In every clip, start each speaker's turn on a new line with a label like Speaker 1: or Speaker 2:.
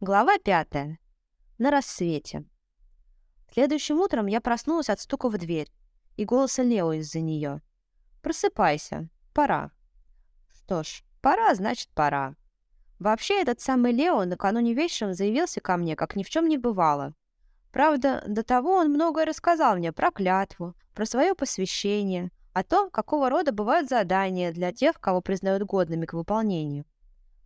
Speaker 1: Глава пятая. На рассвете. Следующим утром я проснулась от стука в дверь и голоса Лео из-за нее. «Просыпайся. Пора». Что ж, пора, значит, пора. Вообще, этот самый Лео накануне вечером заявился ко мне, как ни в чем не бывало. Правда, до того он многое рассказал мне про клятву, про свое посвящение, о том, какого рода бывают задания для тех, кого признают годными к выполнению.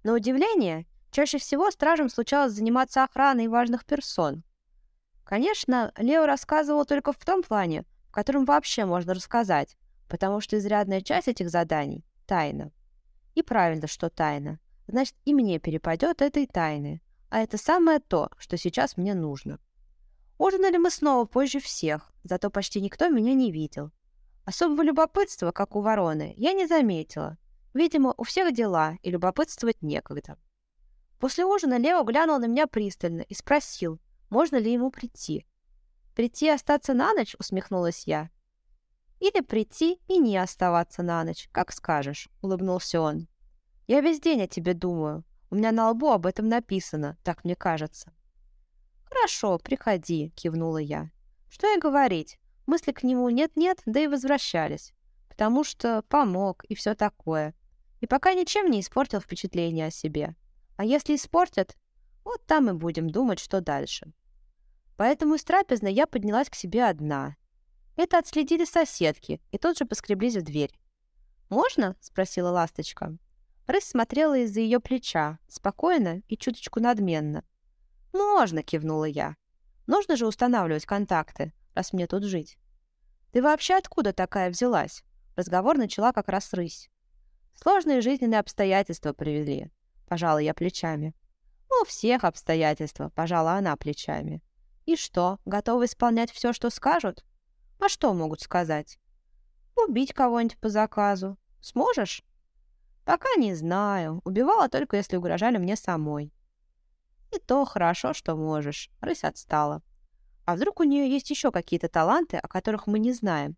Speaker 1: На удивление, чаще всего стражам случалось заниматься охраной важных персон. Конечно, Лео рассказывал только в том плане, в котором вообще можно рассказать, потому что изрядная часть этих заданий – тайна. И правильно, что тайна. Значит, и мне перепадет этой тайны. А это самое то, что сейчас мне нужно. Ужинали мы снова позже всех, зато почти никто меня не видел. Особого любопытства, как у вороны, я не заметила, Видимо, у всех дела, и любопытствовать некогда. После ужина Лео глянул на меня пристально и спросил, можно ли ему прийти. «Прийти и остаться на ночь?» — усмехнулась я. «Или прийти и не оставаться на ночь, как скажешь», — улыбнулся он. «Я весь день о тебе думаю. У меня на лбу об этом написано, так мне кажется». «Хорошо, приходи», — кивнула я. «Что и говорить, мысли к нему нет-нет, да и возвращались. Потому что помог и все такое. И пока ничем не испортил впечатление о себе. А если испортят, вот там и будем думать, что дальше. Поэтому из трапезной я поднялась к себе одна. Это отследили соседки и тут же поскреблись в дверь. «Можно?» — спросила ласточка. Рысь смотрела из-за ее плеча, спокойно и чуточку надменно. «Можно!» — кивнула я. «Нужно же устанавливать контакты, раз мне тут жить». «Ты вообще откуда такая взялась?» Разговор начала как раз рысь. Сложные жизненные обстоятельства привели. Пожала я плечами. Ну, всех обстоятельства, пожала она плечами. И что, готовы исполнять все, что скажут? А что могут сказать? Убить кого-нибудь по заказу. Сможешь? Пока не знаю. Убивала только, если угрожали мне самой. И то хорошо, что можешь. Рысь отстала. А вдруг у нее есть еще какие-то таланты, о которых мы не знаем?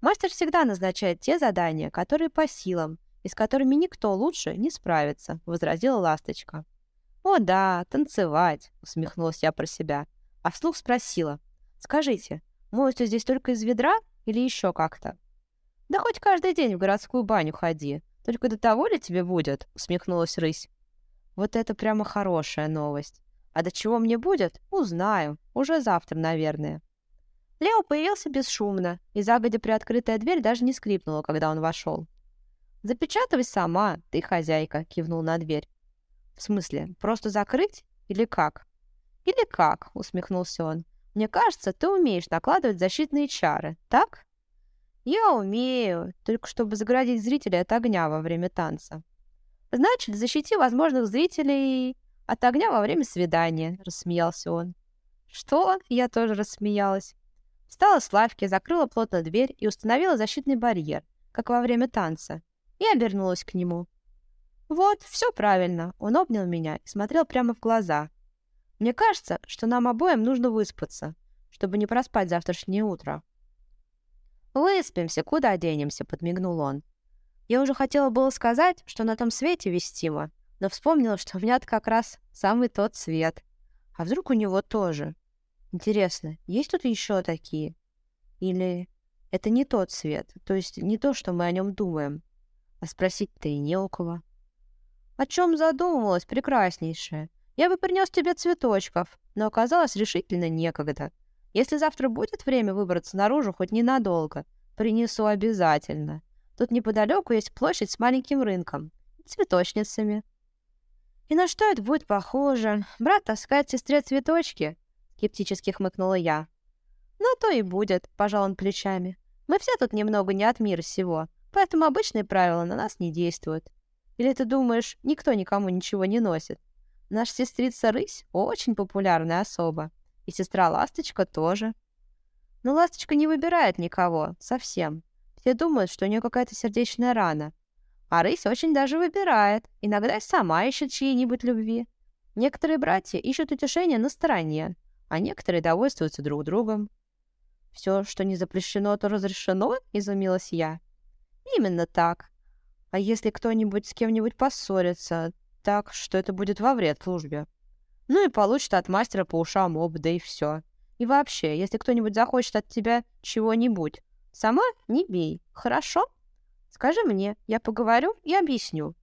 Speaker 1: Мастер всегда назначает те задания, которые по силам, и с которыми никто лучше не справится», — возразила Ласточка. «О да, танцевать», — усмехнулась я про себя. А вслух спросила. «Скажите, моются здесь только из ведра или еще как-то?» «Да хоть каждый день в городскую баню ходи. Только до того ли тебе будет?» — усмехнулась рысь. «Вот это прямо хорошая новость. А до чего мне будет, узнаю. Уже завтра, наверное». Лео появился бесшумно, и загодя приоткрытая дверь даже не скрипнула, когда он вошел. «Запечатывай сама, ты хозяйка», — кивнул на дверь. «В смысле, просто закрыть? Или как?» «Или как?» — усмехнулся он. «Мне кажется, ты умеешь накладывать защитные чары, так?» «Я умею, только чтобы заградить зрителей от огня во время танца». «Значит, защити возможных зрителей от огня во время свидания», — рассмеялся он. «Что?» — я тоже рассмеялась. Встала с лавки, закрыла плотно дверь и установила защитный барьер, как во время танца и обернулась к нему. «Вот, все правильно», — он обнял меня и смотрел прямо в глаза. «Мне кажется, что нам обоим нужно выспаться, чтобы не проспать завтрашнее утро». «Выспимся, куда денемся?» — подмигнул он. Я уже хотела было сказать, что на том свете вестимо, но вспомнила, что у меня как раз самый тот свет. А вдруг у него тоже? Интересно, есть тут еще такие? Или это не тот свет, то есть не то, что мы о нем думаем? А спросить-то и не у кого. О чем задумывалась, прекраснейшая? Я бы принес тебе цветочков, но оказалось решительно некогда. Если завтра будет время выбраться наружу хоть ненадолго, принесу обязательно. Тут неподалеку есть площадь с маленьким рынком цветочницами. И на что это будет похоже? Брат таскает сестре цветочки? Скептически хмыкнула я. Ну, то и будет, пожал он плечами. Мы все тут немного не от мира сего. Поэтому обычные правила на нас не действуют. Или ты думаешь, никто никому ничего не носит? Наша сестрица Рысь очень популярная особа. И сестра Ласточка тоже. Но Ласточка не выбирает никого, совсем. Все думают, что у нее какая-то сердечная рана. А Рысь очень даже выбирает. Иногда и сама ищет чьей-нибудь любви. Некоторые братья ищут утешение на стороне, а некоторые довольствуются друг другом. «Все, что не запрещено, то разрешено?» — изумилась я. Именно так. А если кто-нибудь с кем-нибудь поссорится, так, что это будет во вред службе? Ну и получит от мастера по ушам об, да и все. И вообще, если кто-нибудь захочет от тебя чего-нибудь, сама не бей, хорошо? Скажи мне, я поговорю и объясню.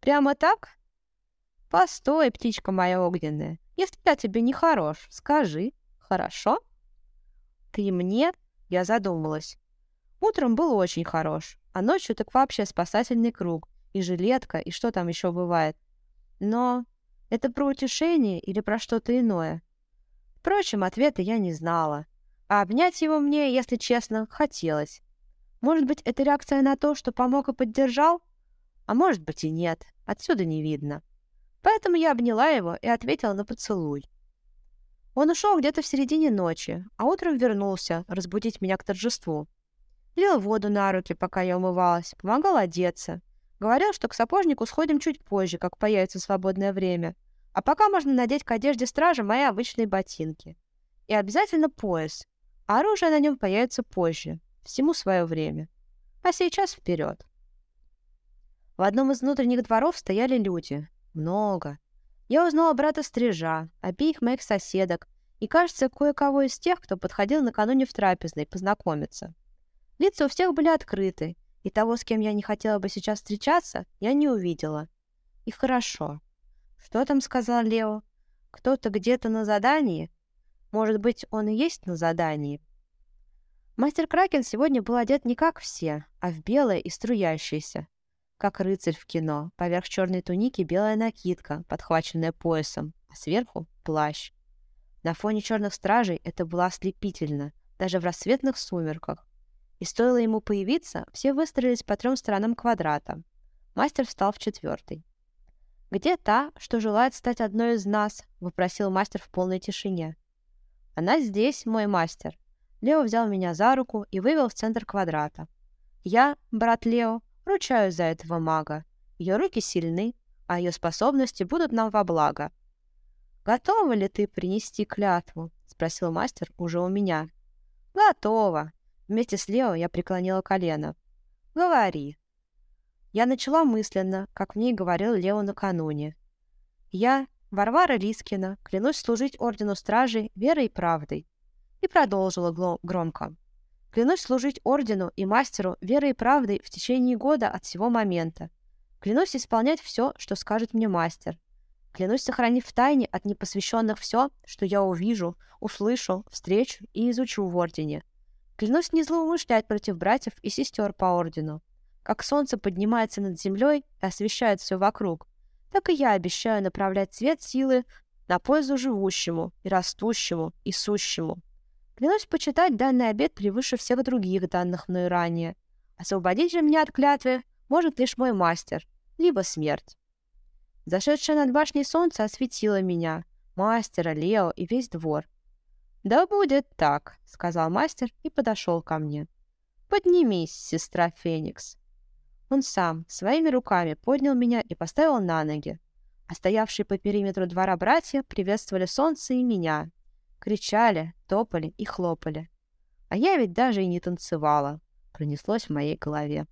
Speaker 1: Прямо так? Постой, птичка моя огненная. Если я тебе не хорош, скажи, хорошо? Ты мне? Я задумалась. Утром был очень хорош, а ночью так вообще спасательный круг, и жилетка, и что там еще бывает. Но это про утешение или про что-то иное? Впрочем, ответа я не знала. А обнять его мне, если честно, хотелось. Может быть, это реакция на то, что помог и поддержал? А может быть и нет. Отсюда не видно. Поэтому я обняла его и ответила на поцелуй. Он ушел где-то в середине ночи, а утром вернулся разбудить меня к торжеству. Лил воду на руки, пока я умывалась, помогал одеться. Говорил, что к сапожнику сходим чуть позже, как появится свободное время. А пока можно надеть к одежде стража мои обычные ботинки. И обязательно пояс. Оружие на нем появится позже. Всему свое время. А сейчас вперед. В одном из внутренних дворов стояли люди. Много. Я узнала брата Стрижа, обеих моих соседок и, кажется, кое-кого из тех, кто подходил накануне в трапезной познакомиться. Лица у всех были открыты, и того, с кем я не хотела бы сейчас встречаться, я не увидела. И хорошо. Что там сказал Лео? Кто-то где-то на задании? Может быть, он и есть на задании? Мастер Кракен сегодня был одет не как все, а в белое и струящееся как рыцарь в кино. Поверх черной туники белая накидка, подхваченная поясом, а сверху — плащ. На фоне черных стражей это было ослепительно, даже в рассветных сумерках. И стоило ему появиться, все выстроились по трем сторонам квадрата. Мастер встал в четвертый. «Где та, что желает стать одной из нас?» — вопросил мастер в полной тишине. «Она здесь, мой мастер». Лео взял меня за руку и вывел в центр квадрата. «Я, брат Лео, Ручаюсь за этого мага. Ее руки сильны, а ее способности будут нам во благо. «Готова ли ты принести клятву?» — спросил мастер уже у меня. «Готова!» Вместе с Лео я преклонила колено. «Говори!» Я начала мысленно, как мне и говорил Лео накануне. «Я, Варвара Лискина, клянусь служить Ордену Стражей верой и правдой». И продолжила громко. Клянусь служить ордену и мастеру верой и правдой в течение года от всего момента. Клянусь исполнять все, что скажет мне мастер. Клянусь сохранить в тайне от непосвященных все, что я увижу, услышу, встречу и изучу в ордене. Клянусь не злоумышлять против братьев и сестер по ордену. Как солнце поднимается над землей и освещает все вокруг, так и я обещаю направлять свет силы на пользу живущему и растущему и сущему. Клянусь почитать данный обет превыше всех других данных мною ранее. Освободить же меня от клятвы может лишь мой мастер, либо смерть. Зашедшее над башней солнце осветило меня, мастера, Лео и весь двор. «Да будет так», — сказал мастер и подошел ко мне. «Поднимись, сестра Феникс». Он сам своими руками поднял меня и поставил на ноги. А стоявшие по периметру двора братья приветствовали солнце и меня, кричали, топали и хлопали. А я ведь даже и не танцевала, пронеслось в моей голове.